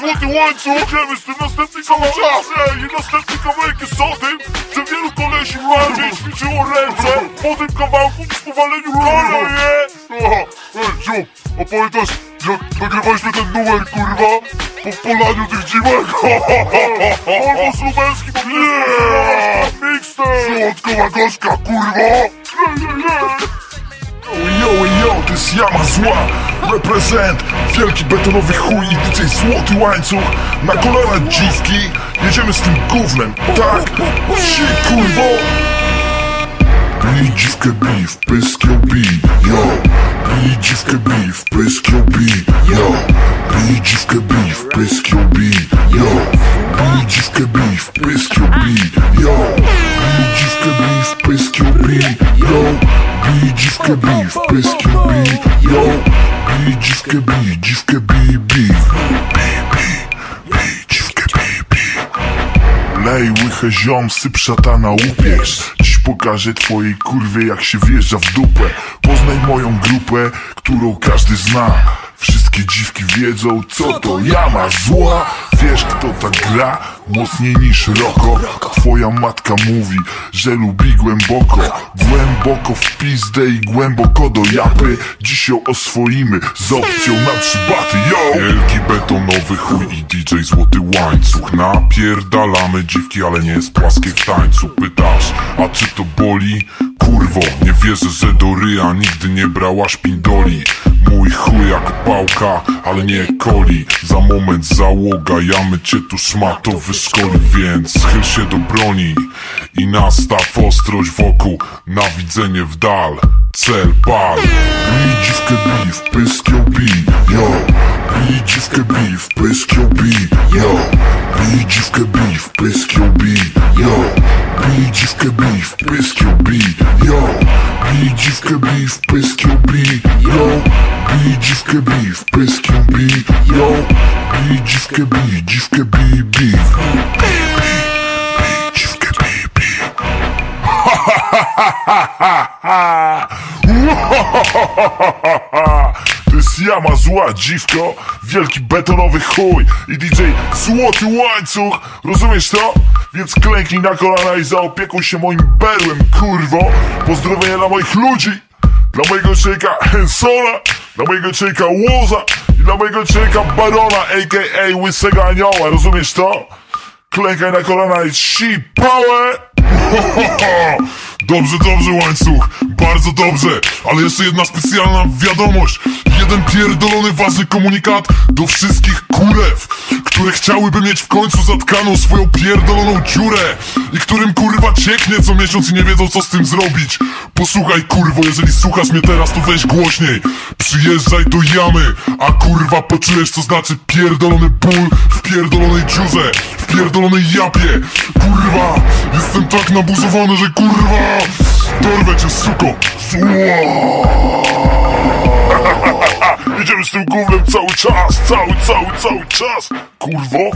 złoty łańcuch Idziemy z tym następny kawałek i następny kawałek jest o tym Że wielu kolesi bardziej ćwiczyło ręce Po tym kawałku niż po waleniu kola, nie? Ej, ziom, a pamiętasz jak nagrywaliśmy ten numer, kurwa? Po polaniu tych dziwek Albo z lubelskim, yeah! Mixtape Żołądkowa gorzka, kurwa to jest jama zła Reprezent, wielki betonowy chuj i DJ złoty łańcuch. Na kolana dziwki, jedziemy z tym gównem, tak? Si, kurwo. Bij dziwkę bij, w pysk ją bij, yo. Bij dziwkę bij, w pysk ją bij, yo. Bij dziwkę bij, w dziwkę bij, w pysk ją bij, yo. Bij dziwkę bij, dziwkę bij, bij Bij, bij, bij, dziwkę bij, bij Lej łychę ziom, syp szatana upierz Dziś pokażę twojej kurwie jak się wjeżdża w dupę. Poznaj moją grupę, którą każdy zna Wszystkie dziwki wiedzą co to jama zła. Wiesz kto tak gra? Mocniej niż roko Twoja matka mówi, że lubi głęboko. Głęboko w pizdę i głęboko do japy. Dziś ją oswoimy z opcją na trzy baty, yo! Wielki betonowy chuj i DJ złoty łańcuch. Napierdalamy dziwki, ale nie jest płaskie w tańcu. Pytasz, a czy to boli? Kurwo, nie wierzę, że do ryja nigdy nie brałaś pindoli Mój chuj jak pałka, ale nie coli. Za moment załoga, jamy cię tu szmato wyszkoli Więc schyl się do broni i nastaw ostrość wokół. Na widzenie w dal, cel pal. Bij dziwkę bij, w pysk ją bij, yo. Bij dziwkę bij, w pysk ją bij, yo. Bij dziwkę bij, w pysk ją bij, Bij dziwkę bij, w pysk ją bij, yo Bij dziwkę bij, w pysk ją bij, yo Bij dziwkę bij, w pysk ją bij, yo Bij dziwkę bij, dziwkę bij, bij To jest jama zła dziwko, wielki betonowy chuj. I DJ złoty łańcuch, rozumiesz to? Więc klęknij na kolana i zaopiekuj się moim berłem, kurwo Pozdrowienia dla moich ludzi, dla mojego człowieka Hensona, dla mojego człowieka Łoza i dla mojego człowieka Barona, a.k.a. Łysego Anioła, rozumiesz to? Klękaj na kolana i si pałę! Dobrze, dobrze, łańcuch, bardzo dobrze, ale jeszcze jedna specjalna wiadomość. Jeden pierdolony ważny komunikat do wszystkich kurew, które chciałyby mieć w końcu zatkaną swoją pierdoloną dziurę i którym kurwa cieknie co miesiąc i nie wiedzą co z tym zrobić. Posłuchaj kurwo, jeżeli słuchasz mnie teraz, to weź głośniej. Przyjeżdżaj do jamy, a kurwa poczujesz co znaczy pierdolony ból w pierdolonej dziurze, w pierdolonej japie. Kurwa, jestem tak nabuzowany, że kurwa dorwę cię suko. Idziemy z tym gównem czas, cały, cały, cały czas. Kurwo